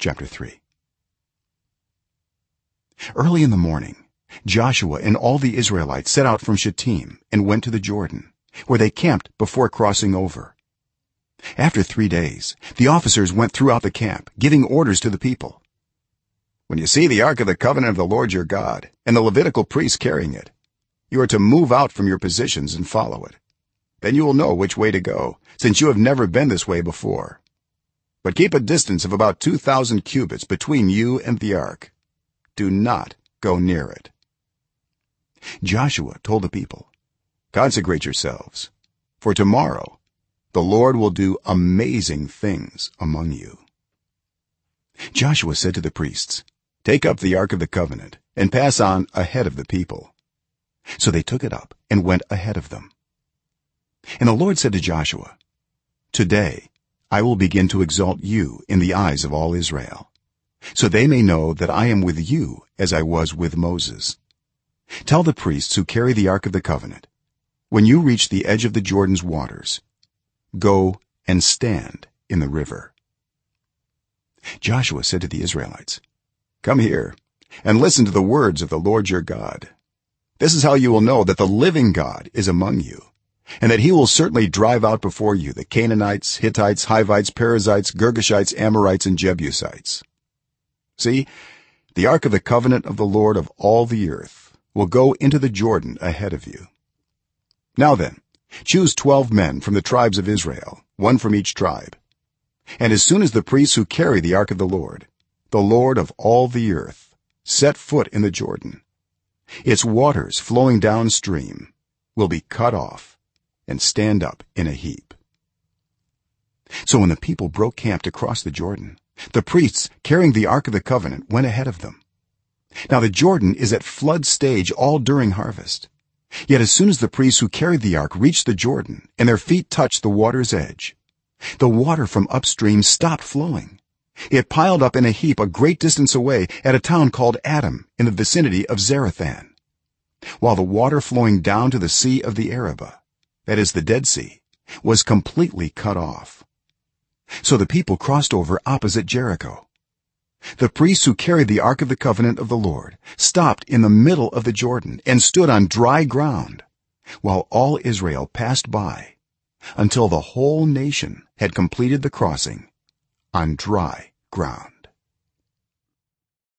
chapter 3 early in the morning joshua and all the israelites set out from shittim and went to the jordan where they camped before crossing over. After 3 days the officers went throughout the camp giving orders to the people. When you see the ark of the covenant of the lord your god and the levitical priests carrying it you are to move out from your positions and follow it. Then you will know which way to go since you have never been this way before but keep a distance of about 2000 cubits between you and the ark. Do not go near it. Joshua told the people consecrate yourselves for tomorrow the lord will do amazing things among you. Joshua said to the priests take up the ark of the covenant and pass on ahead of the people. So they took it up and went ahead of them. And the lord said to joshua today i will begin to exalt you in the eyes of all israel so they may know that i am with you as i was with moses. Tell the priests who carry the ark of the covenant when you reach the edge of the jordan's waters go and stand in the river. Joshua said to the israelites come here and listen to the words of the lord your god. This is how you will know that the living god is among you and that he will certainly drive out before you the canaanites hittites hivites perizzites girgashites amorites and jebusites. See the ark of the covenant of the lord of all the earth will go into the jordan ahead of you. Now then choose 12 men from the tribes of israel one from each tribe. And as soon as the priests who carry the ark of the lord the lord of all the earth set foot in the jordan its waters flowing downstream will be cut off and stand up in a heap. So when the people broke camp to cross the jordan the priests carrying the ark of the covenant went ahead of them. Now the jordan is at flood stage all during harvest. Yet as soon as the priests who carried the ark reached the jordan and their feet touched the water's edge the water from upstream stopped flowing. It piled up in a heap a great distance away at a town called adam in the vicinity of zarethan while the water flowing down to the sea of the arabah that is the dead sea was completely cut off. So the people crossed over opposite jericho. The priests who carried the ark of the covenant of the lord stopped in the middle of the jordan and stood on dry ground while all israel passed by until the whole nation had completed the crossing on dry ground